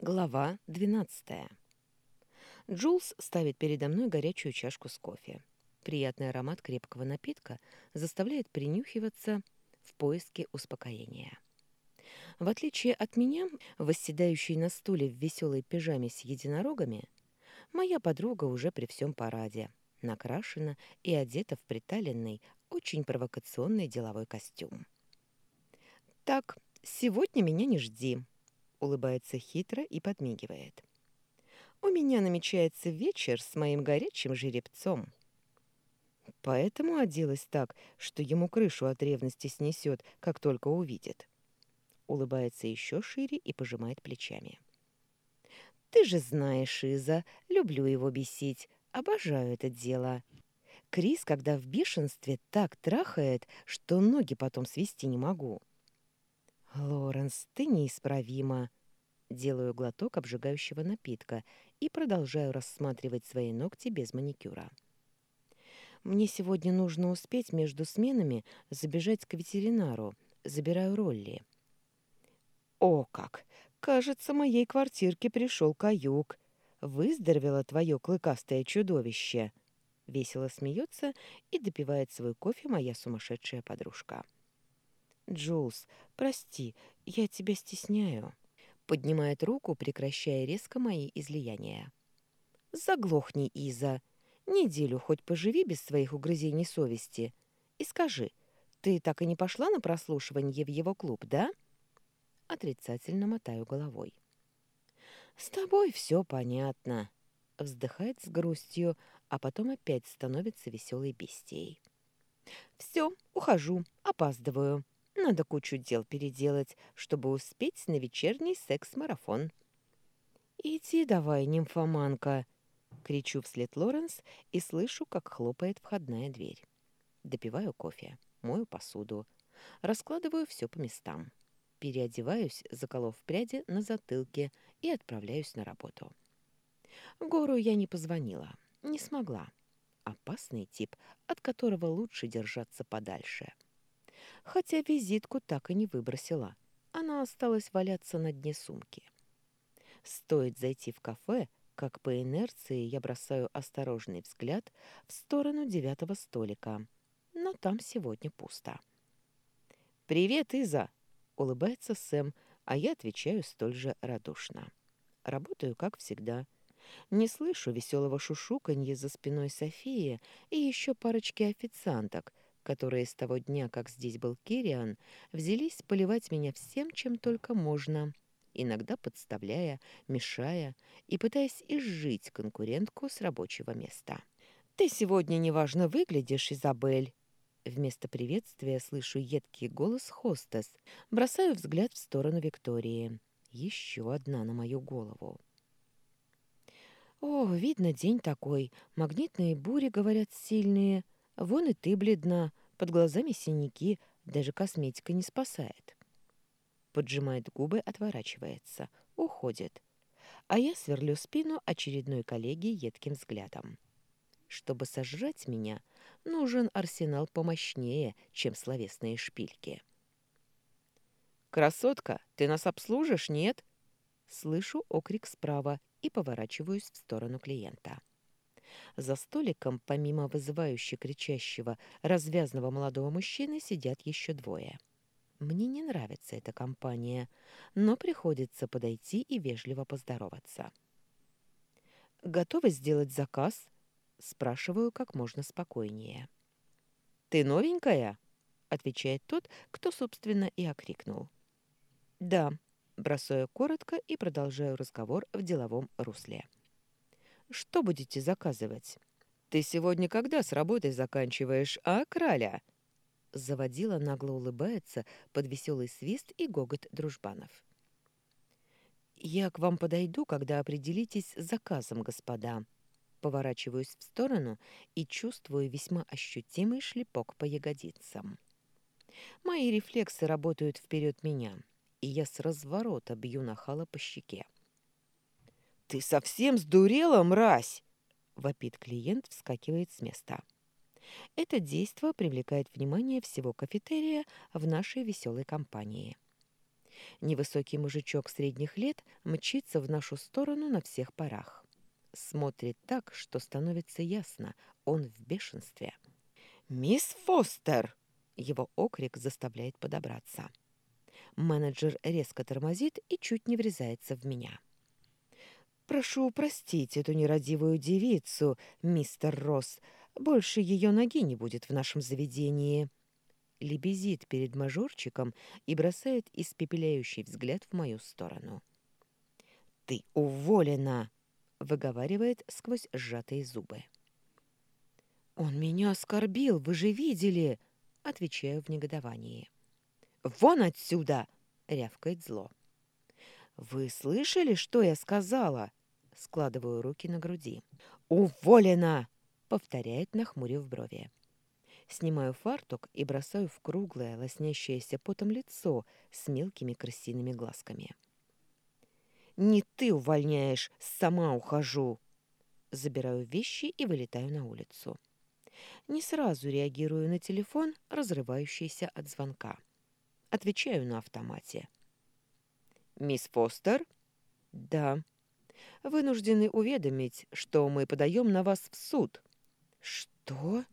Глава 12. Джулс ставит передо мной горячую чашку с кофе. Приятный аромат крепкого напитка заставляет принюхиваться в поиске успокоения. В отличие от меня, восседающей на стуле в веселой пижаме с единорогами, моя подруга уже при всем параде, накрашена и одета в приталенный, очень провокационный деловой костюм. «Так, сегодня меня не жди», улыбается хитро и подмигивает. У меня намечается вечер с моим горячим жеребцом. Поэтому оделась так, что ему крышу от ревности снесет, как только увидит. Улыбается еще шире и пожимает плечами. Ты же знаешь, Иза, люблю его бесить, обожаю это дело. Крис, когда в бешенстве, так трахает, что ноги потом свести не могу. «Лоренс, ты неисправима!» Делаю глоток обжигающего напитка и продолжаю рассматривать свои ногти без маникюра. Мне сегодня нужно успеть между сменами забежать к ветеринару. Забираю Ролли. О как! Кажется, моей квартирке пришел каюк. Выздоровело твое клыкастое чудовище. Весело смеется и допивает свой кофе моя сумасшедшая подружка. Джулс, прости, я тебя стесняю. Поднимает руку, прекращая резко мои излияния. Заглохни, Иза. Неделю хоть поживи без своих угрызений совести. И скажи, ты так и не пошла на прослушивание в его клуб, да? Отрицательно мотаю головой. С тобой все понятно. Вздыхает с грустью, а потом опять становится веселой бестией. Все, ухожу, опаздываю. Надо кучу дел переделать, чтобы успеть на вечерний секс-марафон. «Иди давай, нимфоманка!» — кричу вслед Лоренс и слышу, как хлопает входная дверь. Допиваю кофе, мою посуду, раскладываю все по местам. Переодеваюсь, заколов пряди на затылке и отправляюсь на работу. Гору я не позвонила, не смогла. Опасный тип, от которого лучше держаться подальше. — хотя визитку так и не выбросила. Она осталась валяться на дне сумки. Стоит зайти в кафе, как по инерции я бросаю осторожный взгляд в сторону девятого столика. Но там сегодня пусто. «Привет, Иза!» — улыбается Сэм, а я отвечаю столь же радушно. Работаю, как всегда. Не слышу веселого шушуканья за спиной Софии и еще парочки официанток — которые с того дня, как здесь был Кириан, взялись поливать меня всем, чем только можно, иногда подставляя, мешая и пытаясь изжить конкурентку с рабочего места. «Ты сегодня неважно выглядишь, Изабель!» Вместо приветствия слышу едкий голос хостес, бросаю взгляд в сторону Виктории. Еще одна на мою голову. «О, видно, день такой. Магнитные бури, говорят, сильные. Вон и ты бледна, под глазами синяки, даже косметика не спасает. Поджимает губы, отворачивается, уходит. А я сверлю спину очередной коллеги едким взглядом. Чтобы сожрать меня, нужен арсенал помощнее, чем словесные шпильки. «Красотка, ты нас обслужишь, нет?» Слышу окрик справа и поворачиваюсь в сторону клиента. За столиком, помимо вызывающе кричащего, развязного молодого мужчины, сидят еще двое. Мне не нравится эта компания, но приходится подойти и вежливо поздороваться. «Готовы сделать заказ?» — спрашиваю как можно спокойнее. «Ты новенькая?» — отвечает тот, кто, собственно, и окрикнул. «Да», — бросаю коротко и продолжаю разговор в деловом русле. Что будете заказывать? Ты сегодня когда с работой заканчиваешь, а, краля? Заводила нагло улыбается под веселый свист и гогот дружбанов. Я к вам подойду, когда определитесь с заказом, господа. Поворачиваюсь в сторону и чувствую весьма ощутимый шлепок по ягодицам. Мои рефлексы работают вперед меня, и я с разворота бью нахала по щеке. «Ты совсем сдурела, мразь!» — вопит клиент, вскакивает с места. Это действо привлекает внимание всего кафетерия в нашей веселой компании. Невысокий мужичок средних лет мчится в нашу сторону на всех парах. Смотрит так, что становится ясно, он в бешенстве. «Мисс Фостер!» Его окрик заставляет подобраться. Менеджер резко тормозит и чуть не врезается в меня. «Прошу простить эту нерадивую девицу, мистер Росс. Больше ее ноги не будет в нашем заведении». Лебезит перед мажорчиком и бросает испепеляющий взгляд в мою сторону. «Ты уволена!» — выговаривает сквозь сжатые зубы. «Он меня оскорбил, вы же видели!» — отвечаю в негодовании. «Вон отсюда!» — рявкает зло. «Вы слышали, что я сказала?» Складываю руки на груди. «Уволена!» — повторяет, нахмурив брови. Снимаю фартук и бросаю в круглое, лоснящееся потом лицо с мелкими крысиными глазками. «Не ты увольняешь, сама ухожу!» Забираю вещи и вылетаю на улицу. Не сразу реагирую на телефон, разрывающийся от звонка. Отвечаю на автомате. «Мисс Фостер?» «Да». «Вынуждены уведомить, что мы подаем на вас в суд». «Что?»